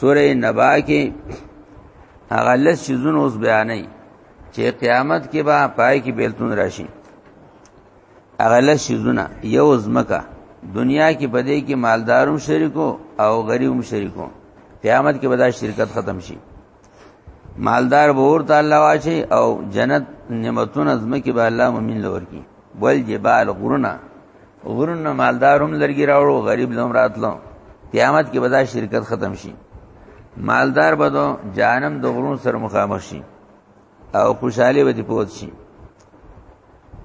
سوره نبا کې هغه لس شزونه اوس بیانې چې قیامت کې به پای کې بیلتون راشي هغه لس شزونه یو زمکا دنیا کې بده کې مالدارم شریکو او غریبم شریکو قیامت کې بدا شرکت ختم شي مالدار به ورته الله واچي او جنت نعمتونه زمکه به الله مؤمن لور کی ول جبال غرونه غرونه مالدارم لرګي راوړو غریب لوم راتلو قیامت کې بدا شرکت ختم شي مالدار بدو جانم د غرونو سره مخامخ شي او خوشحالي به پوت شي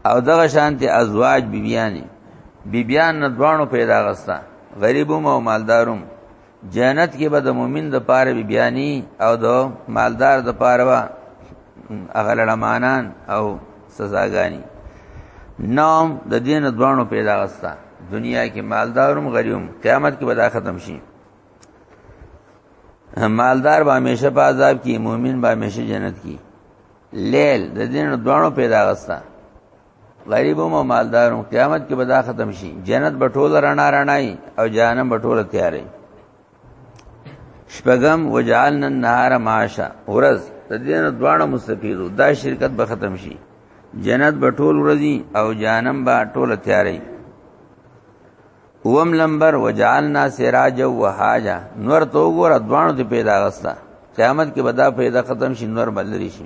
او دغه شانتي ازواج بیبيانی بیبيان نه دوانو پیدا غستا غریبوم او مالداروم جنت کې به د مؤمن د پاره بی بیانی او د مالدار د پاره وا اغلړمانان او سزاګانی نام د دین دوانو پیدا غستا دنیا کې مالدارم غریوم قیامت کې به دا ختم شي مالدار به همیشه په عذاب کې مؤمن به همیشه جنت کې لیل د دین دوانو پیدا غستا غریب او مالدار قیامت کې به دا ختم شي جنت به ټول رڼا رڼای او جهنم به ټول تیارې شپغم وجعلنا النهار معاشا ورځ د دې نه دواړه مستفیدو دا شرکت به ختم شي جنت به ټول ورځي او جهنم به ټول تیارې اوم لمبر وجعلنا سراج و حاجا نور تو ګور دوانو ته پیدا غستا قیامت کې بدا پیدا ختم شي نور بلری شي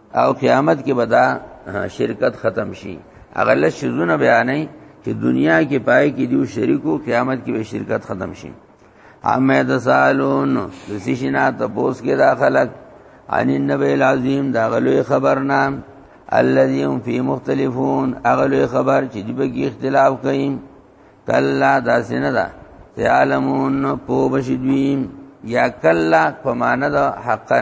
او قیامت کې به دا شرکت ختم شي هغه لږ شزونه بیانې چې دنیا کې پای کې دیو شریکو قیامت کې به شرکت ختم شي امه د سالون د سیشنا ته پوس کې دا خلک ان النبی العظیم دا غلوې خبر نام الذي هم فی مختلفون اغلوې خبر چې دی به اختلاف کوي کلا دا سینه ده تعلمون پو بشدویم یا کلا فمانه ده حقا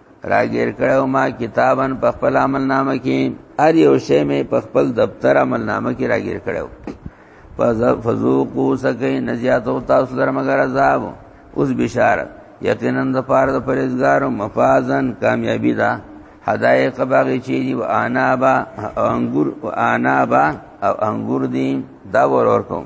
راګیر کړو ما کتابن په خپل عمل نامه کې ار یو شی مې په خپل دفتر عمل نامه کې راګیر کړو فذوقوا سکه نزیات او تاسو در مگر عذاب اوس بشارت یقینا د پار د پرېزګارو مفازن کامیابی ده حدائق باغی چی دی و آنابا او انگور و آنابا او انگور دی دا ورور کوم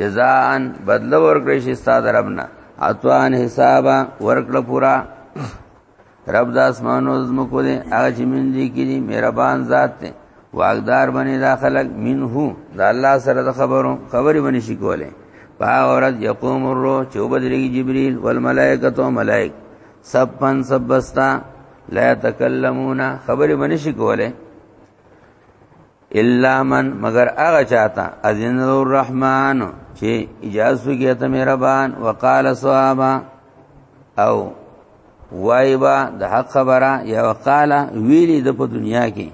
جزاء بدل ورکړي شي ستاسو ربنا اتوان حسابا ورکړه پورا رب د اسمانو زمکو دې هغه چې من دي کړي مهربان ذات ته واغدار باندې دا خلق منه د الله سره د خبرو خبرې باندې شي کوله په اورد یقوم الروح چې وبدري جبريل والملائکه او ملائک سب پن سب بستا لا تکلمون خبرې باندې شي کوله الا من مگر هغه چاته اذن الرحمن چې اجازه وکړي ته مهربان وقال صحابه او وایبا د حق خبره یا وقاله ویلی د په دنیا کې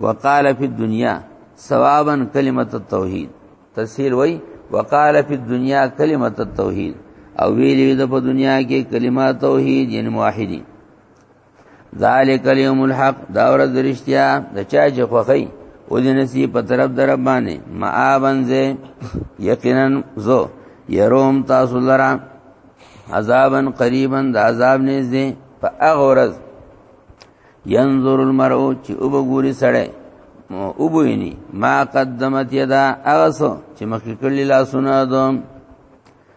وقاله په دنیا ثوابا کلمت التوحید تفسیر وای وقاله په دنیا کلمت التوحید او ویلی د په دنیا کې کلمه توحید یعنی موحدی ذالک الیوم الحق دا ورځ درشتیا د چا چې خوخی او د نسی په طرف در باندې ما بنځه یقینا زو يروم تاسو لرا عذابا قریبا د عذاب نږدې په هغه ورځ ينظر المرء چې وګوري سړی او بوینی ما قدمت یدا اغسو چې مخکې کړل لاسونه دوم